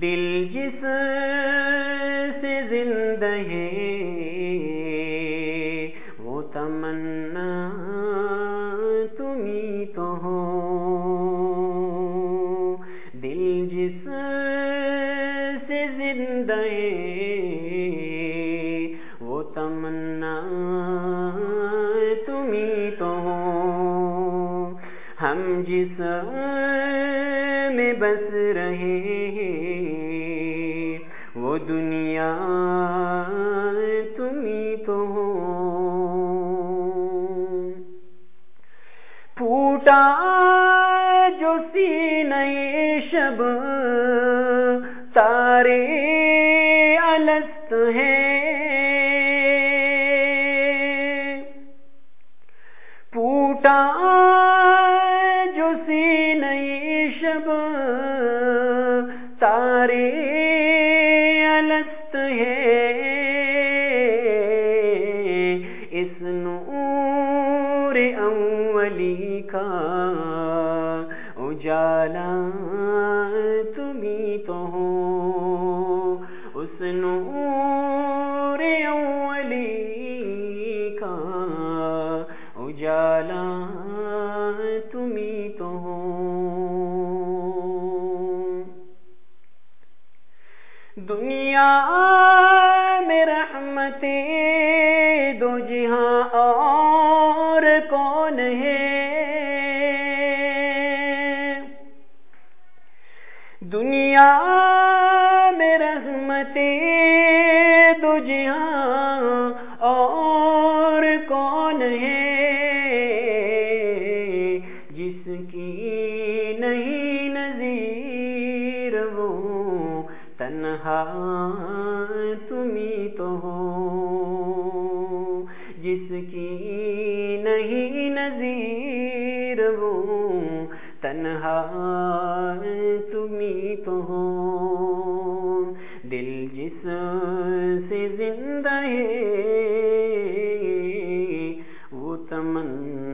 دل جس سے زندہ ہے وہ تمنا تمہیں تو ہو۔ دل جس سے زندہ ہے وہ تمنا تمہیں تو ہو۔ ہم جس میں بس رہے۔ وہ دنیا تمہیں تو ہو۔ پھوٹا جو سینہ شب، تارے الست ہے پھوٹا جو سینہ شب، تارے الست ہے۔ اس نور اولی کا اجالا تمہیں تو ہو اس نور دنیا میں رحمت دو جہاں اور کون ہے؟ دنیا میں رحمت دو جہاں تنہا تمہیں تو ہو، جس کی نہیں نظیر وہ تنہا تمہیں تو ہو۔ دل جس سے زندہ ہے، وہ تمنا